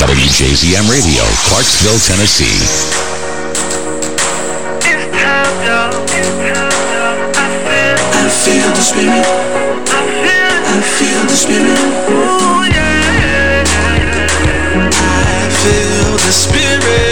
WJZM Radio, Clarksville, Tennessee. I feel the spirit.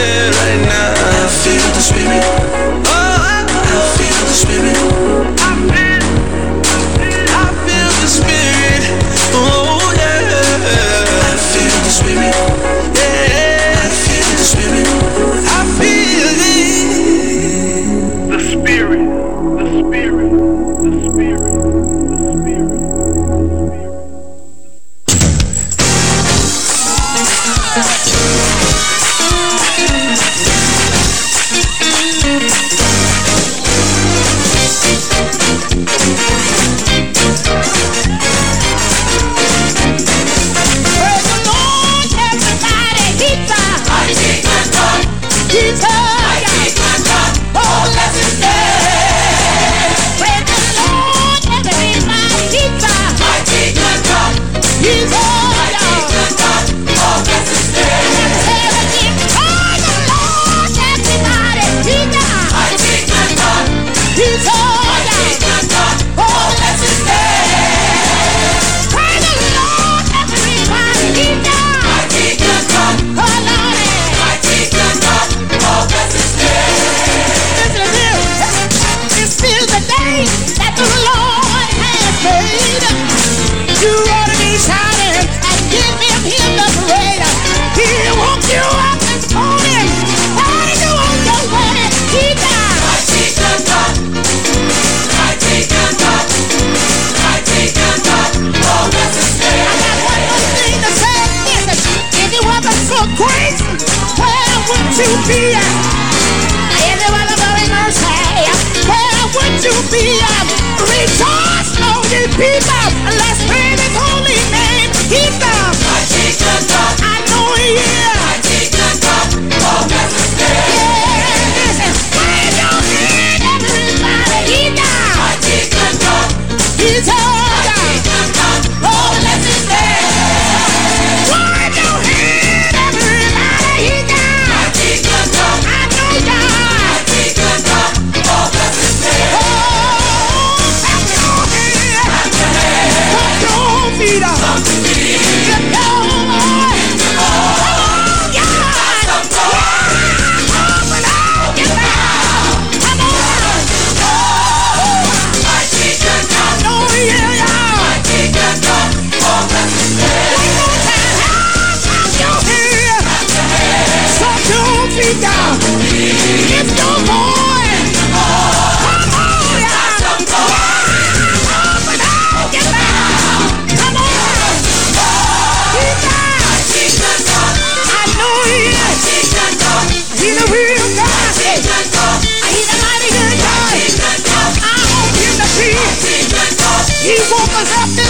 He woke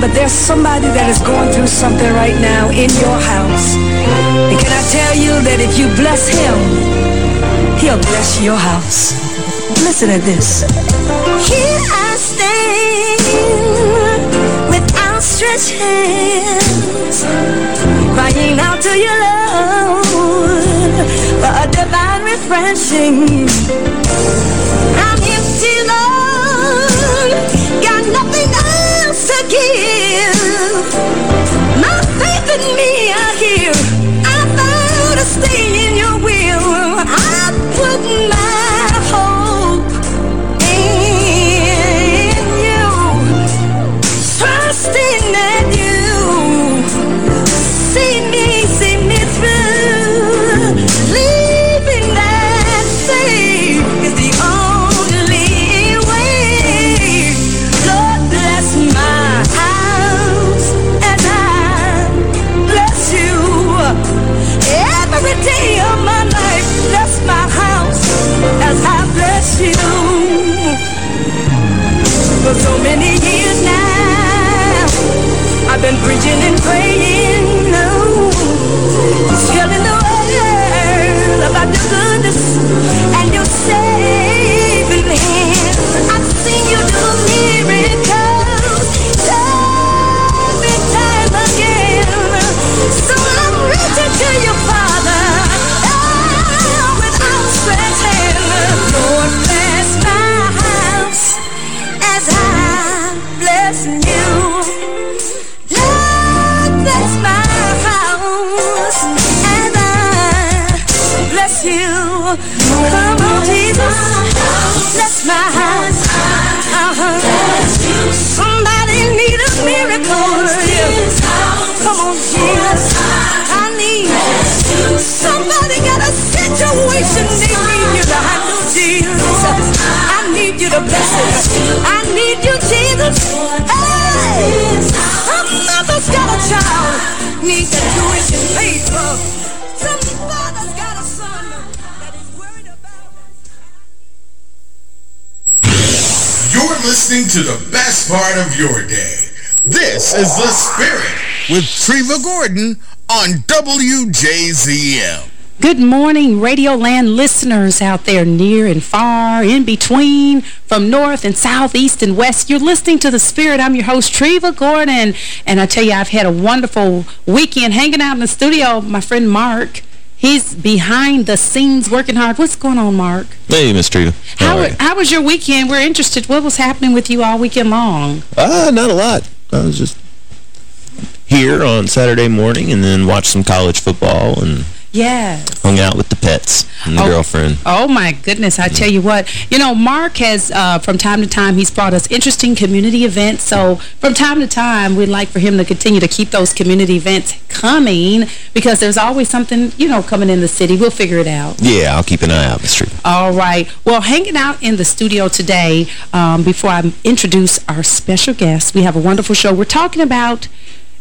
to out here, but there's somebody that is going through something right now in your house. And can I tell you that if you bless him, he'll bless your house. Listen to this. Here I stand with outstretched hands, crying out to you, Lord, for a divine refreshing. I'm so many years now, I've been preaching and praying, This is The Spirit with Treva Gordon on WJZM. Good morning, Radioland listeners out there near and far, in between, from north and south, east and west. You're listening to The Spirit. I'm your host, Treva Gordon. And I tell you, I've had a wonderful weekend hanging out in the studio with my friend Mark. He's behind the scenes working hard. What's going on, Mark? Hey, Miss Trina. How, are you? how was your weekend? We're interested. What was happening with you all weekend long? Ah, not a lot. I was just here on Saturday morning and then watched some college football and Yes. hung out with the pets and the Oh. girlfriend. Oh, my goodness. I tell you what. You know, Mark has, uh, from time to time, he's brought us interesting community events. So, from time to time, we'd like for him to continue to keep those community events coming because there's always something, you know, coming in the city. We'll figure it out. Yeah, I'll keep an eye out, Miss Trina. All right. Well, hanging out in the studio today, um, before I introduce our special guest, we have a wonderful show. We're talking about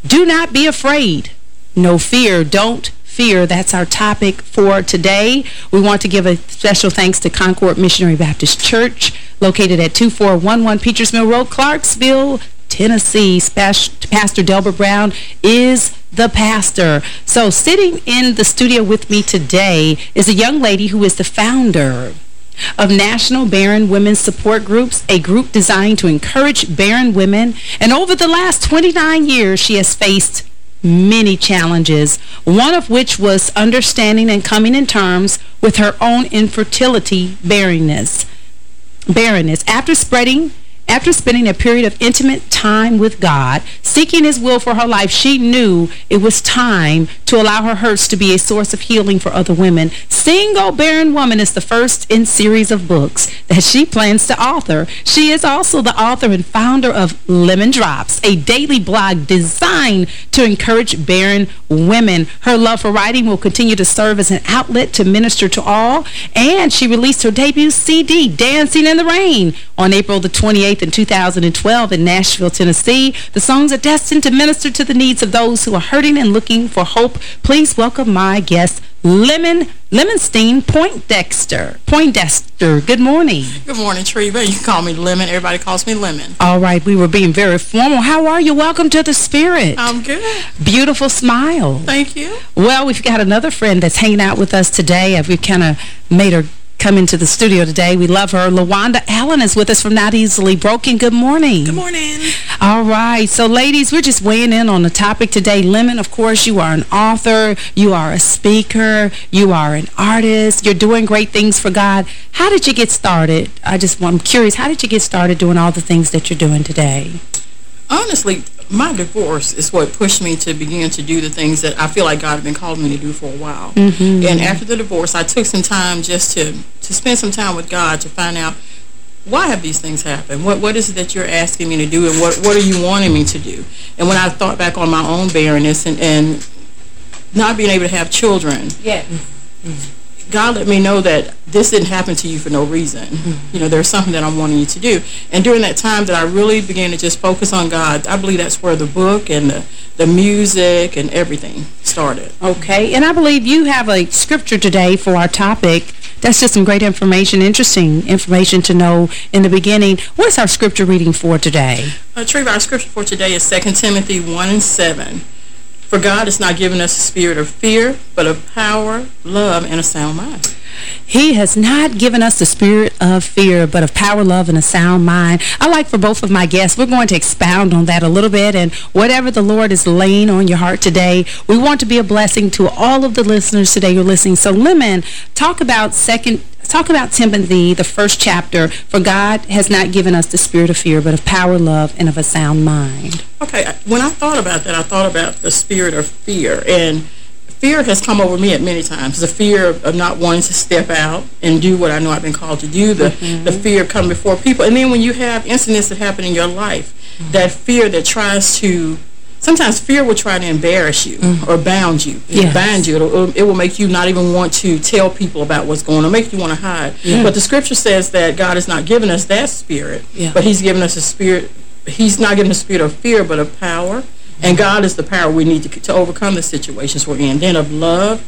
do not be afraid. No fear. Don't fear. That's our topic for today. We want to give a special thanks to Concord Missionary Baptist Church, located at 2411 Peters Mill Road, Clarksville, Tennessee. Pastor Delbert Brown is the pastor. So sitting in the studio with me today is a young lady who is the founder of National Barren Women's Support Groups, a group designed to encourage barren women. And over the last 29 years, she has faced many challenges, one of which was understanding and coming in terms with her own infertility barrenness. Barrenness. After spreading after spending a period of intimate time with God, seeking his will for her life, she knew it was time to allow her hurts to be a source of healing for other women. Sing, O Barren Woman is the first in series of books that she plans to author. She is also the author and founder of Lemon Drops, a daily blog designed to encourage barren women. Her love for writing will continue to serve as an outlet to minister to all, and she released her debut CD, Dancing in the Rain, on April the 28th in 2012 in Nashville, Tennessee. The songs are destined to minister to the needs of those who are hurting and looking for hope. Please welcome my guest, Lemon Lemonstein Poindexter. Poindexter, good morning. Good morning, Treva. You call me Lemon. Everybody calls me Lemon. All right, we were being very formal. How are you? Welcome to the Spirit. I'm good. Beautiful smile. Thank you. Well, we've got another friend that's hanging out with us today. We've kind of made her come into the studio today. We love her. LaWanda Allen is with us from Not Easily Broken. Good morning. Good morning. All right. So, ladies, we're just weighing in on the topic today. Lemon, of course, you are an author. You are a speaker. You are an artist. You're doing great things for God. How did you get started? I just, I'm curious, how did you get started doing all the things that you're doing today? Honestly, my divorce is what pushed me to begin to do the things that I feel like God had been calling me to do for a while. Mm -hmm. And after the divorce, I took some time just to, to spend some time with God to find out why have these things happened? What What is it that you're asking me to do and what, what are you wanting me to do? And when I thought back on my own barrenness and, and not being able to have children, yeah. God let me know that this didn't happen to you for no reason. Mm -hmm. You know, there's something that I'm wanting you to do. And during that time that I really began to just focus on God, I believe that's where the book and the, the music and everything started. Okay. And I believe you have a scripture today for our topic. That's just some great information, interesting information to know in the beginning. What is our scripture reading for today? Uh, Treva, our scripture for today is 2 Timothy 1 and 7. For God has not given us a spirit of fear, but of power, love, and a sound mind. He has not given us the spirit of fear, but of power, love, and a sound mind. I like for both of my guests, we're going to expound on that a little bit, and whatever the Lord is laying on your heart today, we want to be a blessing to all of the listeners today who are listening. So, Lemon, talk about second talk about Timothy, the first chapter, for God has not given us the spirit of fear, but of power, love, and of a sound mind. Okay, when I thought about that, I thought about the spirit of fear, and fear has come over me at many times. The fear of not wanting to step out and do what I know I've been called to do, the, mm -hmm. the fear of coming before people, and then when you have incidents that happen in your life, mm -hmm. that fear that tries to sometimes fear will try to embarrass you mm. or bound you. Yes. Bind you. It'll, it will make you not even want to tell people about what's going on, make you want to hide. Yeah. But the scripture says that God has not given us that spirit, yeah. but he's given us a spirit, he's not given a spirit of fear, but of power. And God is the power we need to, to overcome the situations we're in. Then of love,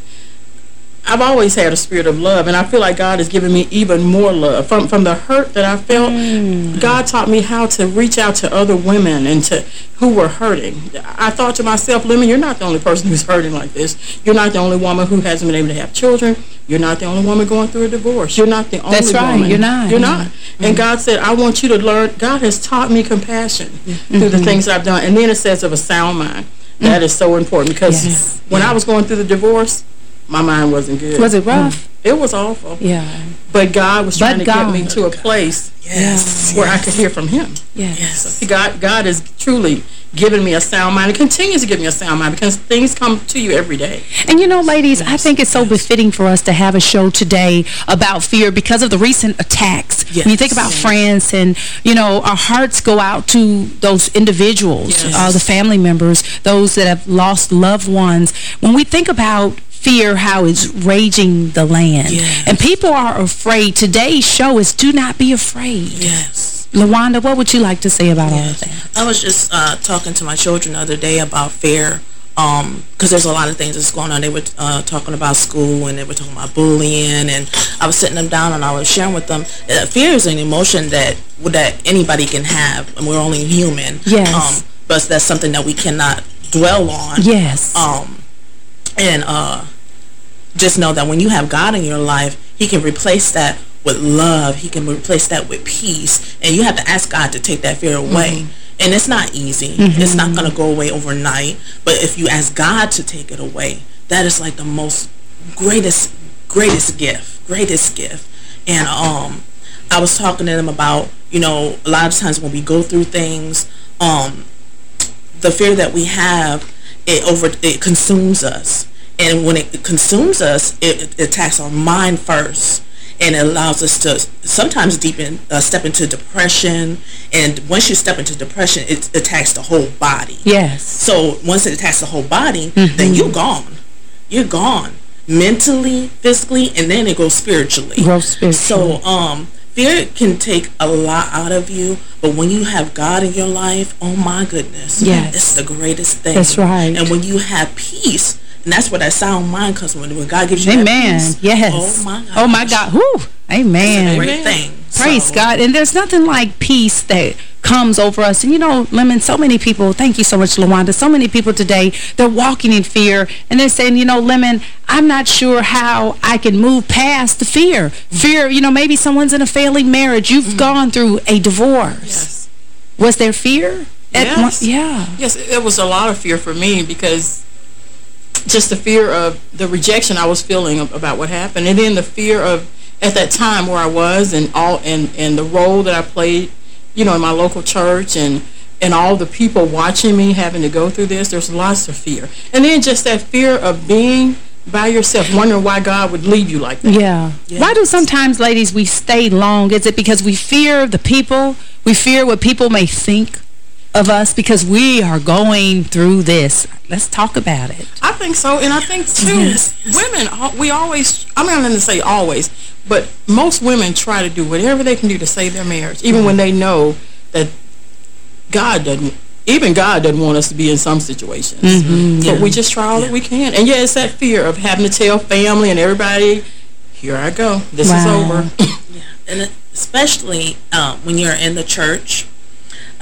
I've always had a spirit of love, and I feel like God has given me even more love. From from the hurt that I felt, mm. God taught me how to reach out to other women and to who were hurting. I thought to myself, Lemon, you're not the only person who's hurting like this. You're not the only woman who hasn't been able to have children. You're not the only woman going through a divorce. You're not the only That's right. woman. You're not. You're not. Mm -hmm. And God said, I want you to learn. God has taught me compassion mm -hmm. through the things that I've done. And then it says of a sound mind. That is so important because yes. when. I was going through the divorce, my mind wasn't good. Was it rough? Mm. It was awful. Yeah. But God was trying but to God. get me to a place yes. where yes. I could hear from Him. Yes. yes. So God, God is truly giving me a sound mind and continues to give me a sound mind because things come to you every day. And you know, ladies, yes. I think it's so befitting for us to have a show today about fear because of the recent attacks. Yes. When you think about France and, you know, our hearts go out to those individuals, yes. uh, the family members, those that have lost loved ones. When we think about fear how it's raging the land. Yes. And people are afraid. Today's show is do not be afraid. Yes. LaWanda, what would you like to say about yes. all of that? I was just uh, talking to my children the other day about fear um because there's a lot of things that's going on they were uh, talking about school and they were talking about bullying and i was sitting them down and i was sharing with them that fear is an emotion that that anybody can have and we're only human Yes. um but that's something that we cannot dwell on Yes. um and uh just know that when you have God in your life, he can replace that with love. He can replace that with peace. And you have to ask God to take that fear away. And it's not easy. It's not going to go away overnight. But if you ask God to take it away, that is like the most greatest, greatest gift, greatest gift. And um, I was talking to them about, you know, a lot of times when we go through things, um, the fear that we have, it over it consumes us. And when it consumes us, it, it attacks our mind first. And it allows us to sometimes deepen, uh, step into depression. And once you step into depression, it attacks the whole body. Yes. So once it attacks the whole body, then you're gone. You're gone. Mentally, physically, and then it goes spiritually. Grows spiritually. So um, fear can take a lot out of you, but when you have God in your life, oh my goodness. Yes. It's the greatest thing. That's right. And when you have peace, and that's what that sound mind comes from. When God gives you Amen. peace, oh Yes. Oh my God. Oh my God. Whew. Amen. Great thing. Praise So- God. And there's nothing like peace that comes over us. And you know, Lemon, so many people, thank you so much, Lawanda, so many people today, they're walking in fear and they're saying, you know, Lemon, I'm not sure how I can move past the fear. Fear, you know, maybe someone's in a failing marriage. You've mm-hmm. gone through a divorce. Yes. Was there fear? Yes. one- yeah. Yes, it was a lot of fear for me because just the fear of the rejection I was feeling ab- about what happened, and then the fear of at that time where I was and all and and the role that I played, you know, in my local church and and all the people watching me having to go through this. There's lots of fear, and then just that fear of being by yourself, wondering why God would leave you like that. Yeah. Why do sometimes, ladies, we stay long? Is it because we fear the people? We fear what people may think of us because we are going through this. Let's talk about it. I think so, and I think too, Yes, women, we always, I'm not going to say always, but most women try to do whatever they can do to save their marriage, even when they know that God doesn't, even God doesn't want us to be in some situations. But we just try all that we can. And yeah, it's that fear of having to tell family and everybody, here I go, this Wow. is over. yeah. and especially um, when you're in the church,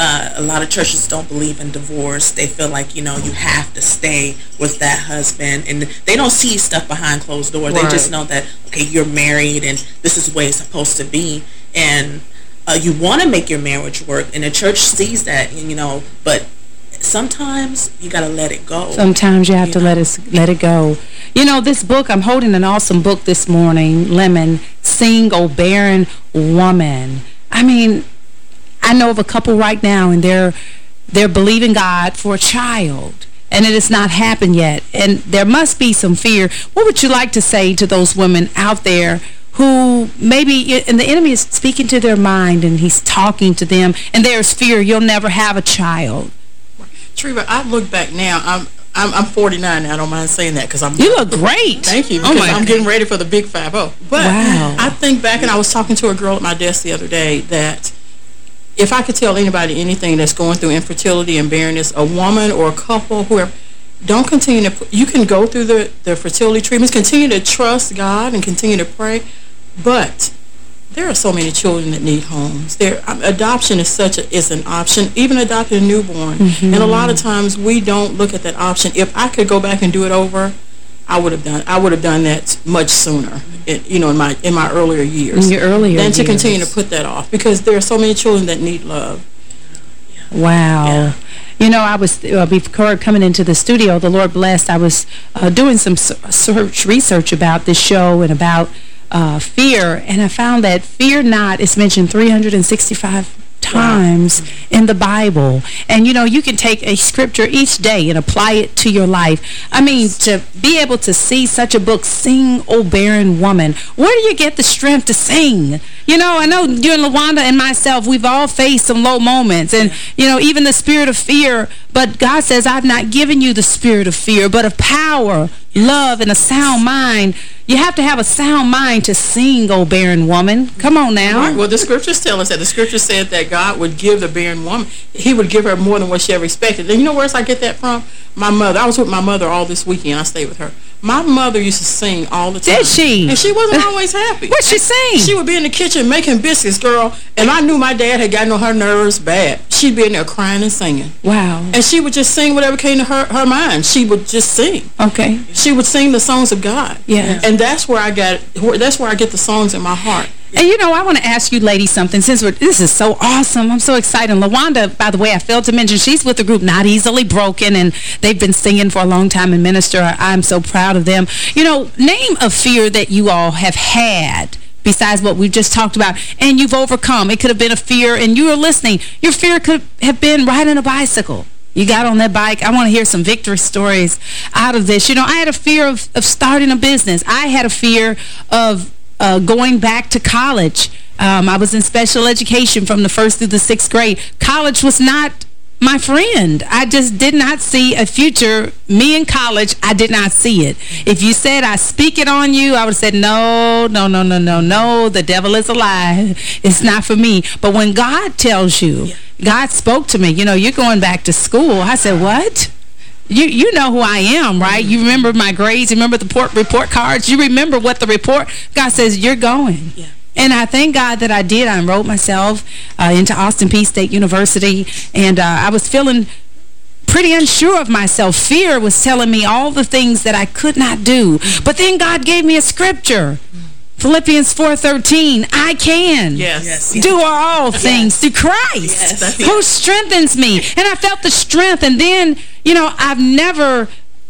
uh, a lot of churches don't believe in divorce. They feel like, you know, you have to stay with that husband. And they don't see stuff behind closed doors. They just know that, okay, you're married and this is the way it's supposed to be. And uh, you want to make your marriage work. And the church sees that, you know, but sometimes you got to let it go. Sometimes you have to let us let it go. You know, this book, I'm holding an awesome book this morning, Lemon, Sing, O Barren Woman. I mean, I know of a couple right now, and they're they're believing God for a child, and it has not happened yet. And there must be some fear. What would you like to say to those women out there who maybe, and the enemy is speaking to their mind, and he's talking to them, and there's fear, you'll never have a child. Treva, I look back now, I'm, I'm, I'm 49 now, I don't mind saying that because I'm... You look great. Thank you. Oh, my I'm God. getting ready for the big 5-0. But Wow. I think back, and I was talking to a girl at my desk the other day, that if I could tell anybody anything that's going through infertility and barrenness, a woman or a couple, whoever, don't continue to... You can go through the, the fertility treatments, continue to trust God and continue to pray, but there are so many children that need homes. There, um, adoption is such a, is an option, even adopting a newborn. And a lot of times we don't look at that option. If I could go back and do it over, I would have done. I would have done that much sooner. It, you know, in my in my earlier years. In your earlier than to continue to put that off because there are so many children that need love. Wow. You know, I was, uh, before coming into the studio, the Lord blessed, I was uh, doing some search research about this show and about uh, fear, and I found that fear not is mentioned 365 times in the Bible. And, you know, you can take a scripture each day and apply it to your life. I mean, to be able to see such a book, Sing, O Barren Woman, where do you get the strength to sing? You know, I know you and LaWanda and myself, we've all faced some low moments and, you know, even the spirit of fear. But God says, I've not given you the spirit of fear, but of power, love and a sound mind. You have to have a sound mind to sing, oh barren woman. Come on now. Right. Well, the scriptures tell us that. The scripture said that God would give the barren woman, he would give her more than what she ever expected. And you know where else I get that from? My mother. I was with my mother all this weekend. I stayed with her. My mother used to sing all the time. Did she? And she wasn't always happy. What'd she sing? She would be in the kitchen making biscuits, girl. And I knew my dad had gotten on her nerves bad. She'd be in there crying and singing. Wow. And she would just sing whatever came to her, her mind. She would just sing. Okay. She would sing the songs of God. Yeah. And that's where I got, that's where I get the songs in my heart. And you know, I want to ask you ladies something since this is so awesome. I'm so excited. LaWanda, by the way, I failed to mention, she's with the group Not Easily Broken, and they've been singing for a long time in Minister. I'm so proud of them. You know, name a fear that you all have had besides what we've just talked about, and you've overcome. It could have been a fear, and you were listening. Your fear could have been riding a bicycle. You got on that bike. I want to hear some victory stories out of this. You know, I had a fear of, of starting a business. I had a fear of uh, going back to college. Um, I was in special education from the first through the sixth grade. College was not my friend. I just did not see a future. Me in college, I did not see it. If you said I speak it on you, I would have said, no, no, no, no, no, no. The devil is a lie. It's not for me. But when God tells you, God spoke to me, you know, you're going back to school. I said, what? You you know who I am, right? You remember my grades. You remember the report, report cards. You remember what the report... God says, you're going. Yeah. And I thank God that I did. I enrolled myself uh, into Austin Peay State University, and uh, I was feeling pretty unsure of myself. Fear was telling me all the things that I could not do. But then God gave me a scripture. Philippians 4.13, I can Yes. Yes. do all things through Christ Yes. who strengthens me. And I felt the strength. And then, you know, I've never,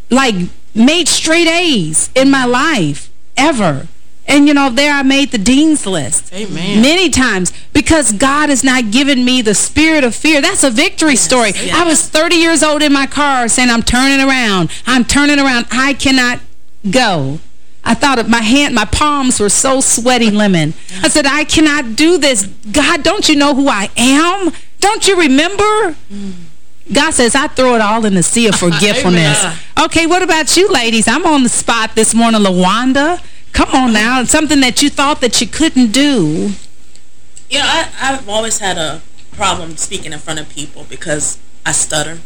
like, made straight A's in my life, ever. And, you know, there I made the dean's list. Amen. Many times. Because God has not given me the spirit of fear. That's a victory story. I was 30 years old in my car saying, I'm turning around. I'm turning around. I cannot go. I thought of my hand, my palms were so sweaty lemon. I said, I cannot do this. God, don't you know who I am? Don't you remember? God says, I throw it all in the sea of forgetfulness. okay, what about you ladies? I'm on the spot this morning, LaWanda. Come on now. Something that you thought that you couldn't do. You know, I, I've always had a problem speaking in front of people because I stutter.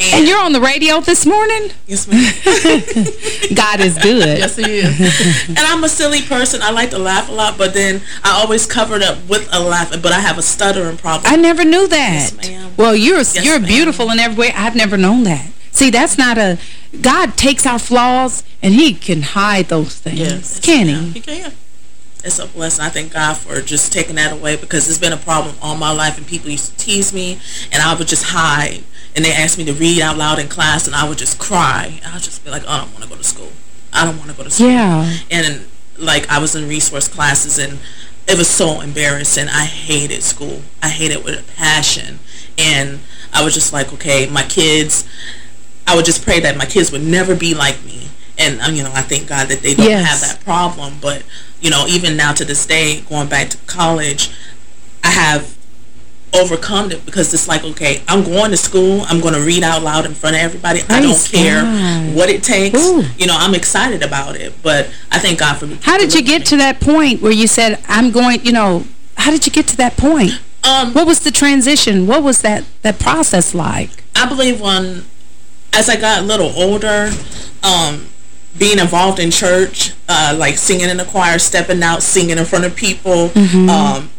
And you're on the radio this morning? Yes, ma'am. God is good. Yes, he is. and I'm a silly person. I like to laugh a lot, but then I always cover it up with a laugh. But I have a stuttering problem. I never knew that. Yes, ma'am. Well, you're Yes, you're beautiful in every way. I've never known that. See, that's not a... God takes our flaws, and he can hide those things. Yes. Can he? He can. It's a blessing. I thank God for just taking that away because it's been a problem all my life, and people used to tease me, and I would just hide. And they asked me to read out loud in class, and I would just cry. I would just be like, oh, I don't want to go to school. I don't want to go to school. Yeah. And like I was in resource classes, and it was so embarrassing. I hated school. I hated it with a passion, and I was just like, okay, my kids. I would just pray that my kids would never be like me. And, um, you know, I thank God that they don't Yes. have that problem. But, you know, even now to this day, going back to college, I have overcome it because it's like, okay, I'm going to school. I'm going to read out loud in front of everybody. I don't care God. what it takes. Ooh. You know, I'm excited about it. But I thank God for me. How did you get to that point where you said, I'm going, you know, how did you get to that point? Um, What was the transition? What was that, that process like? I believe when, as I got a little older, um, being involved in church, uh, like singing in the choir, stepping out, singing in front of people, Mm-hmm. um,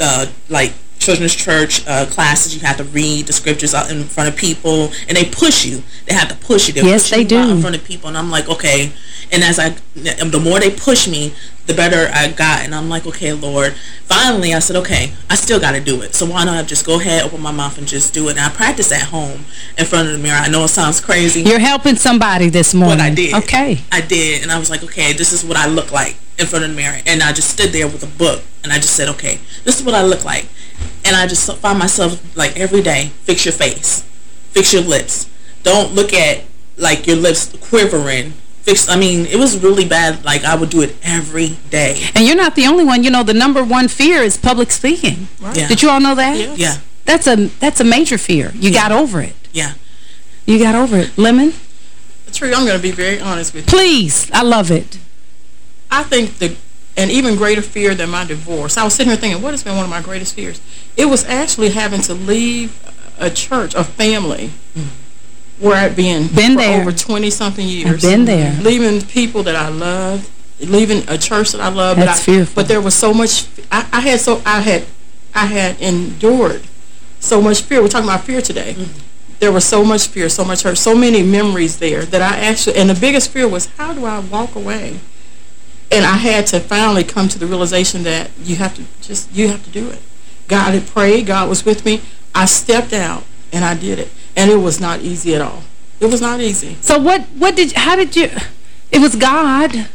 uh, like children's church uh, classes, you have to read the scriptures out in front of people, and they push you. They have to push you. They Yes, push they do. in front of people, and I'm like, okay. And as I, the more they push me, the better I got, and I'm like, okay, Lord. Finally, I said, okay, I still got to do it. So why not just go ahead, open my mouth, and just do it? And I practice at home in front of the mirror. I know it sounds crazy. You're helping somebody this morning. But I did. Okay. I did. And I was like, okay, this is what I look like in front of the mirror. And I just stood there with a book. And I just said, okay, this is what I look like. And I just find myself, like, every day, fix your face. Fix your lips. Don't look at, like, your lips quivering. Fix, I mean, it was really bad. Like, I would do it every day. And you're not the only one. You know, the number one fear is public speaking. Yeah. Did you all know that? Yes. Yeah. That's a that's a major fear. You got over it. Yeah. You got over it. Lemon? True. I'm going to be very honest with you. Please, I love it. I think the an even greater fear than my divorce. I was sitting here thinking, what has been one of my greatest fears? It was actually having to leave a church, a family, mm-hmm. where I'd been, Been for there. over 20-something years. been there. Leaving people that I loved, leaving a church that I loved. That's but I, fearful. But there was so much, I, I had so, I had, I had endured so much fear. We're talking about fear today. Mm-hmm. There was so much fear, so much hurt, so many memories there that I actually, and the biggest fear was, how do I walk away? And I had to finally come to the realization that you have to just, you have to do it. God had prayed, God was with me. I stepped out and I did it. And it was not easy at all. It was not easy. So what, what did, how did you, it was God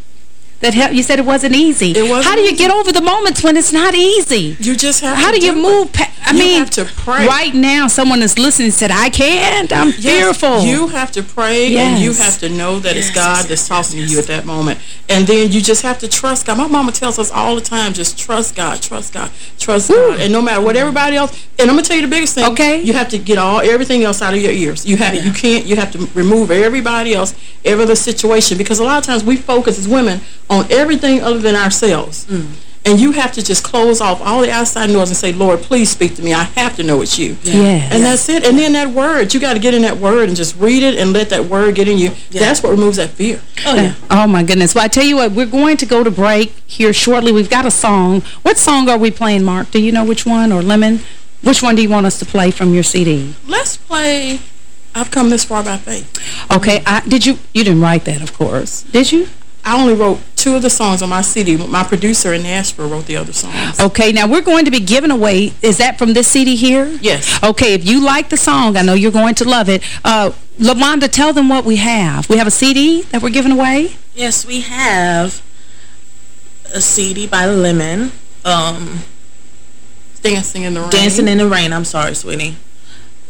that helped, you said it wasn't easy. It wasn't How do you easy. get over the moments when it's not easy? You just have How to do you move? I You mean, have to pray. right now, someone is listening and said, I can't. I'm Yes, fearful. You have to pray and you have to know that it's God yes, that's talking yes, to you at that moment. And then you just have to trust God. My mama tells us all the time, just trust God, trust God, trust God. And no matter what everybody else, and I'm going to tell you the biggest thing. Okay. You have to get all everything else out of your ears. You have you can't you have to remove everybody else, every other situation because a lot of times we focus as women on everything other than ourselves. Mm. And you have to just close off all the outside noise and say, Lord, please speak to me. I have to know it's you. Yes. And that's it. And then that word, you got to get in that word and just read it and let that word get in you. Yeah. That's what removes that fear. Oh, yeah. Oh, my goodness. Well, I tell you what, we're going to go to break here shortly. We've got a song. What song are we playing, Mark? Do you know which one? Or Lemon? Which one do you want us to play from your CD? Let's play I've Come This Far by Faith. Okay, I, did you, you didn't write that, of course. Did you? I only wrote two of the songs on my CD. My producer in Nashville wrote the other songs. Okay, now we're going to be giving away, is that from this CD here? Yes. Okay, if you like the song, I know you're going to love it. Uh, LaWanda, tell them what we have. We have a CD that we're giving away? Yes, we have a CD by Lemon. Um, Dancing in the Rain. Dancing in the Rain. I'm sorry, sweetie.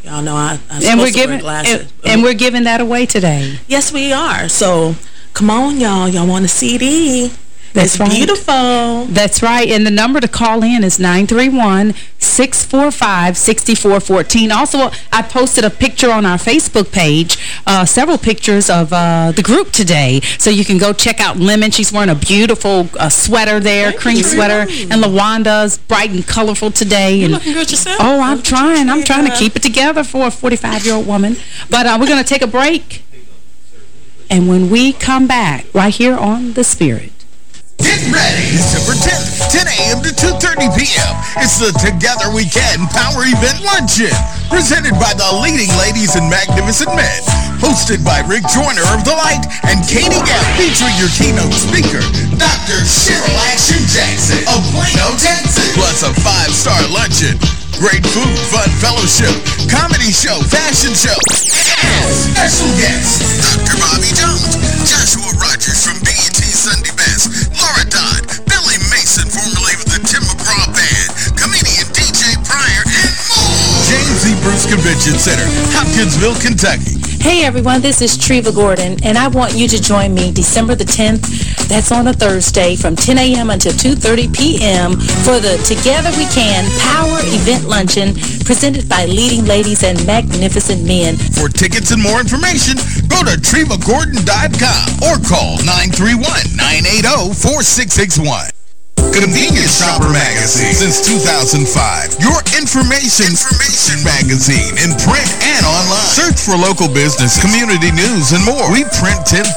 Y'all know I, I'm And we're supposed to wear giving glasses. and, and we're giving that away today. Yes, we are. So, come on, y'all. Y'all want a CD? That's it's right. beautiful. That's right. And the number to call in is 931-645-6414. Also, I posted a picture on our Facebook page, uh, several pictures of uh, the group today. So you can go check out Lemon. She's wearing a beautiful uh, sweater there, cream sweater. And LaWanda's bright and colorful today. You're and looking good yourself. Oh, I'm trying. I'm trying to keep it together for a 45-year-old woman. But uh, we're going to take a break. And when we come back, right here on The Spirit, Get ready, December 10th, 10 a.m. to 2.30 p.m. It's the Together We Can Power Event Luncheon, presented by the leading ladies and magnificent men. Hosted by Rick Joyner of The Light and Katie Gap, featuring your keynote speaker, Dr. Cheryl Action Jackson of Plano, Texas. Plus a five-star luncheon. Great food, fun fellowship, comedy show, fashion show, and special guests, Dr. Bobby Jones, Joshua Rogers from BET Sunday Best, Laura Dodd, Billy Mason, formerly of the Tim McGraw Band, comedian DJ Pryor, and more. James E. Bruce Convention Center, Hopkinsville, Kentucky. Hey everyone, this is Treva Gordon, and I want you to join me December the 10th. That's on a Thursday from 10 a.m. until 2.30 p.m. for the Together We Can Power Event Luncheon presented by leading ladies and magnificent men. For tickets and more information, go to TrevaGordon.com or call 931-980-4661. Convenience Shopper Magazine since 2005. Your information, information magazine in print and online. Search for local business, community news, and more. We print 10,000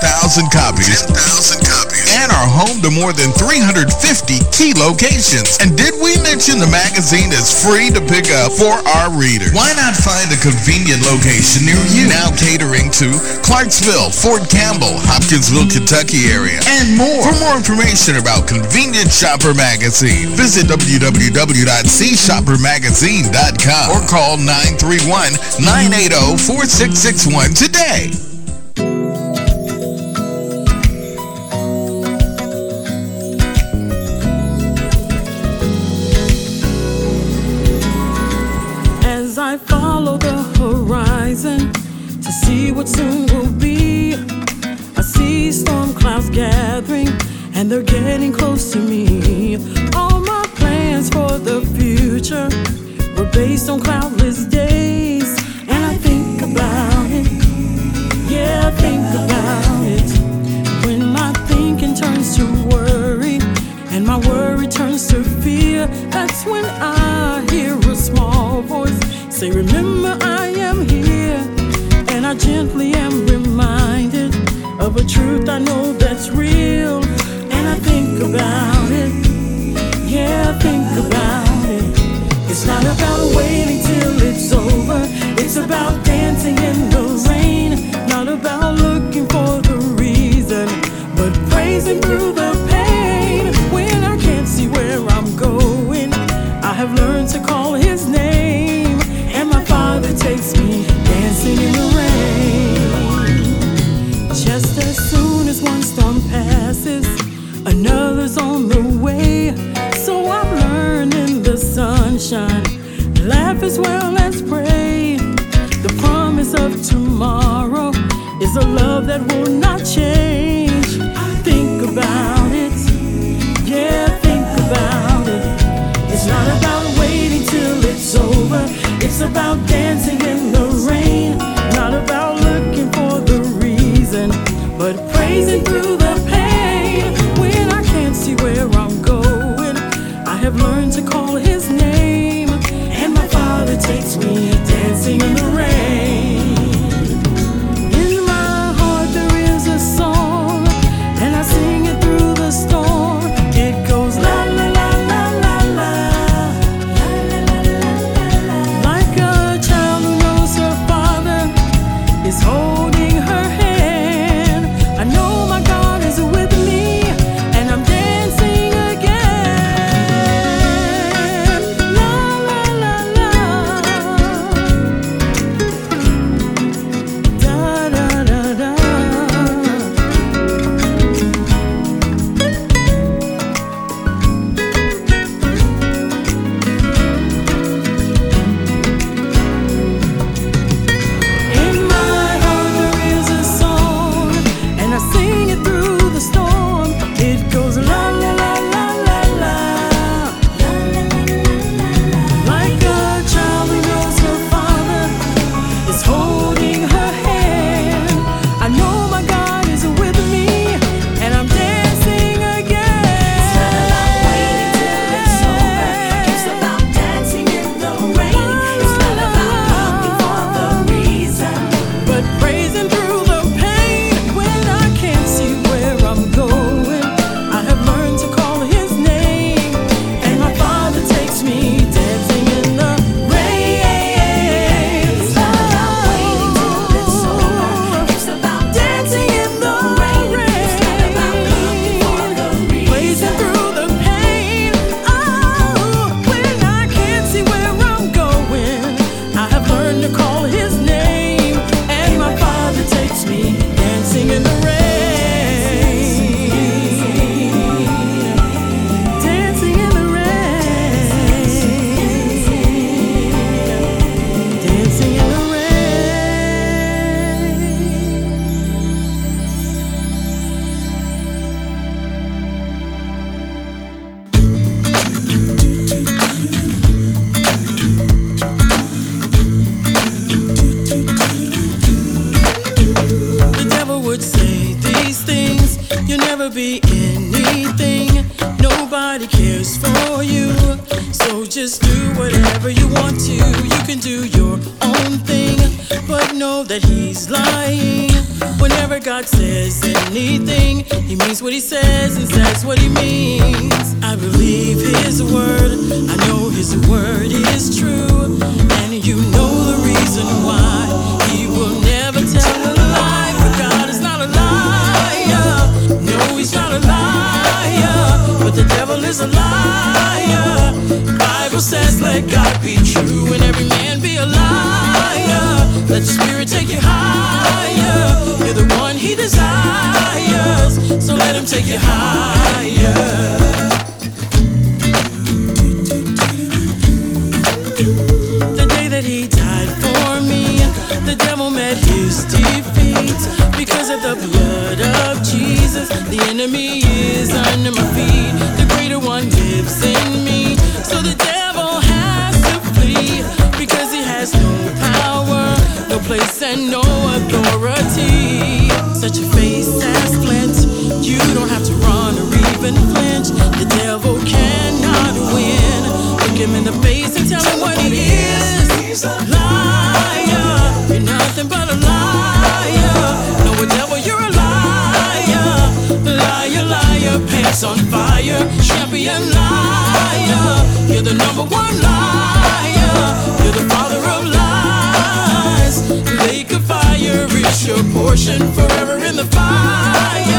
copies. 10,000 copies. And are home to more than 350 key locations. And did we mention the magazine is free to pick up for our readers? Why not find a convenient location near you? Now catering to Clarksville, Fort Campbell, Hopkinsville, Kentucky area, and more. For more information about Convenience Shopper Magazine, visit www.cshoppermagazine.com or call 931-980-4661 today. as I follow the horizon to see what soon will be. I see storm clouds gathering they're getting close to me. All my plans for the future were based on cloudless days, and I think about it. Yeah, I think about it. When my thinking turns to worry, and my worry turns to fear, that's when I hear a small voice say, Remember, I am here, and I gently am reminded of a truth I know that's real think about it. Yeah, think about it. It's not about waiting till it's over. It's about dancing in the rain. Not about looking for the reason, but praising through the pain. When I can't see where I'm going, I have learned to call His name, and my Father takes me dancing in the rain. as well as pray. The promise of tomorrow is a love that will not change. Think about it, yeah, think about it. It's not about waiting till it's over, it's about dancing. The call portion forever in the fire.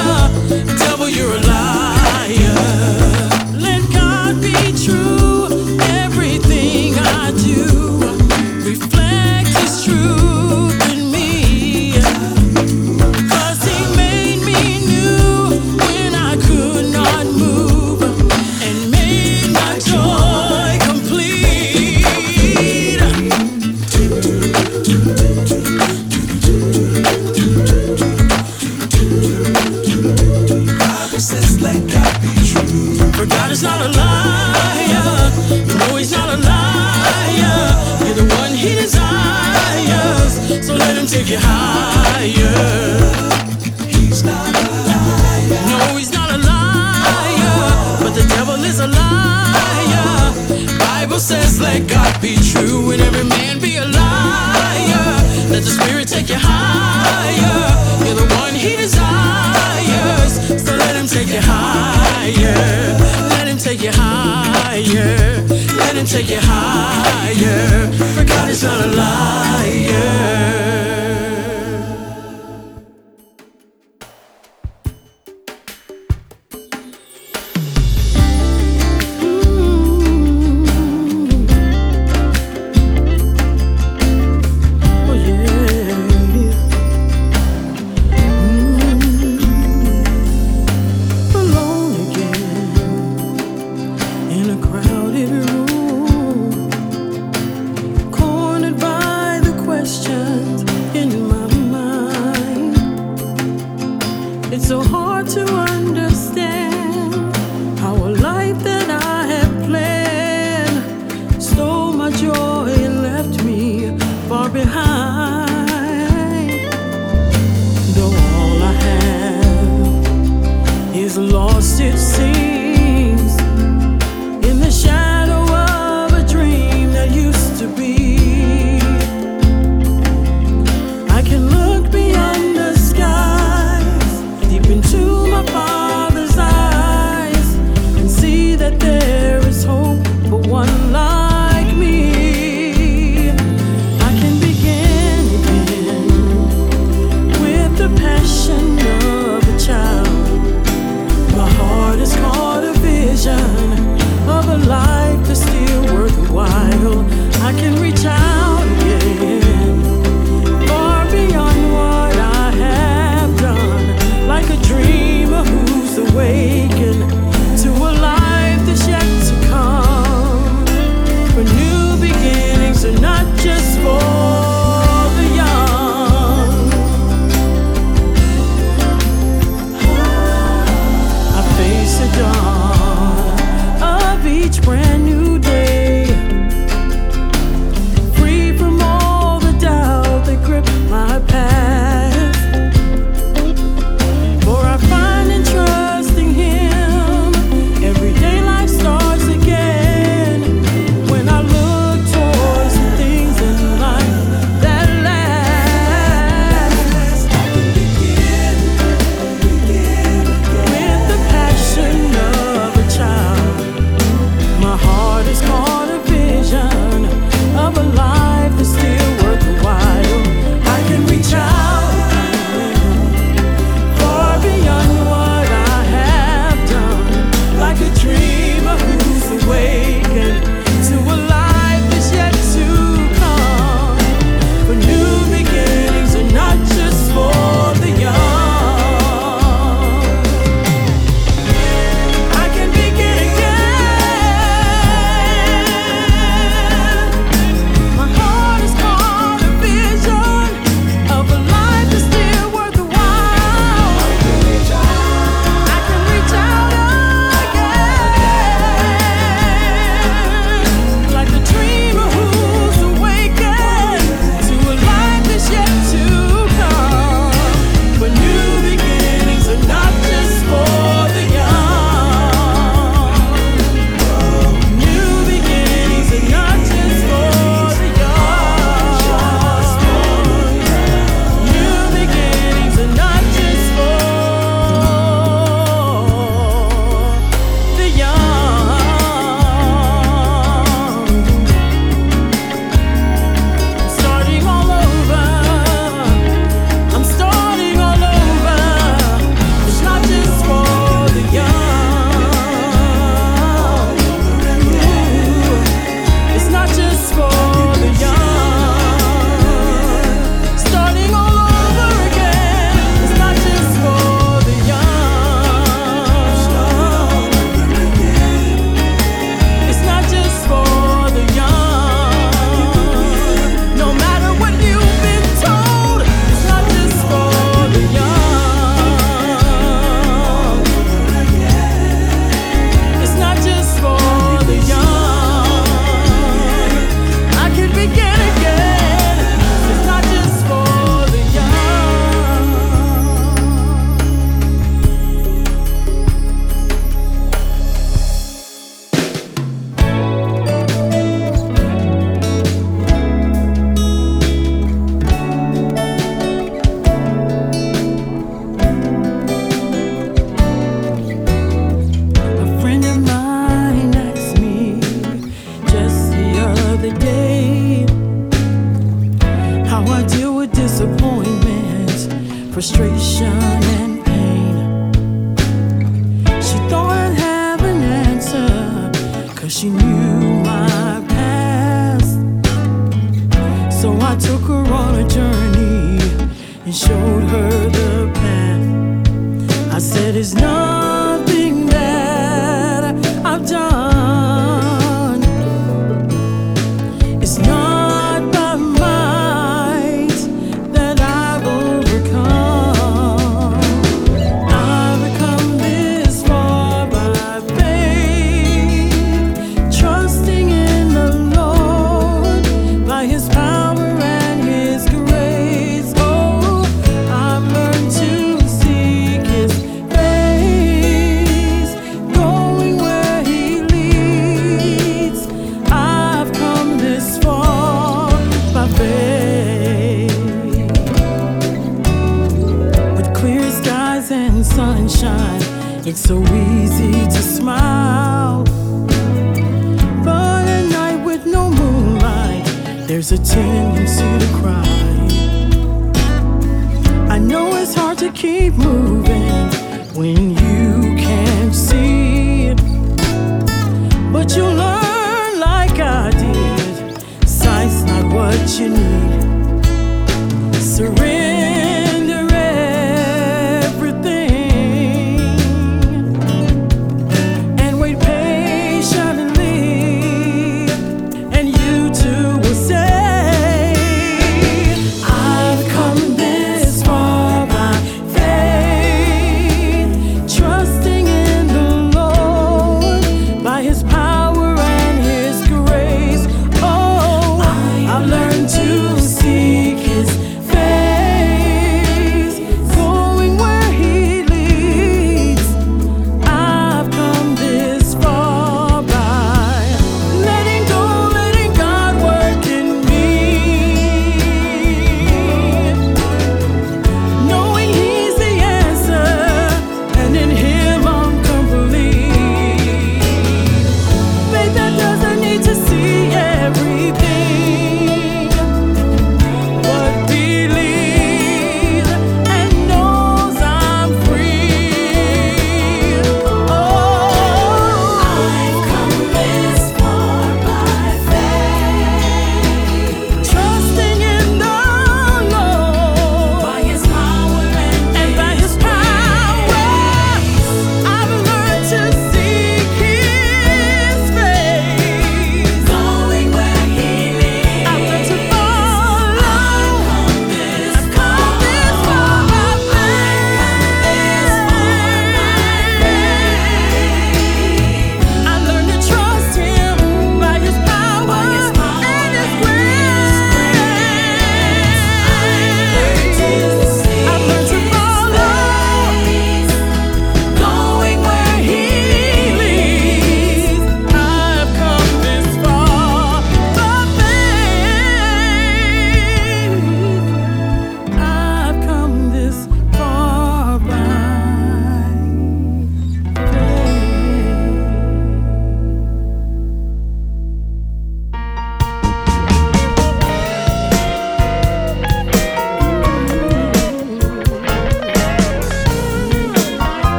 Take you higher.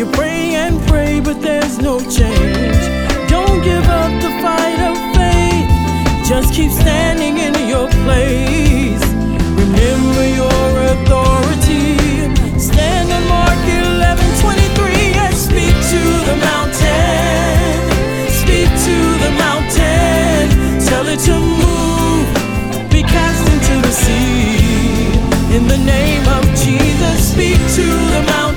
You pray and pray, but there's no change. Don't give up the fight of faith. Just keep standing in your place. Remember your authority. Stand on Mark 11:23 and speak to the mountain. Speak to the mountain. Tell it to move. Be cast into the sea. In the name of Jesus, speak to the mountain.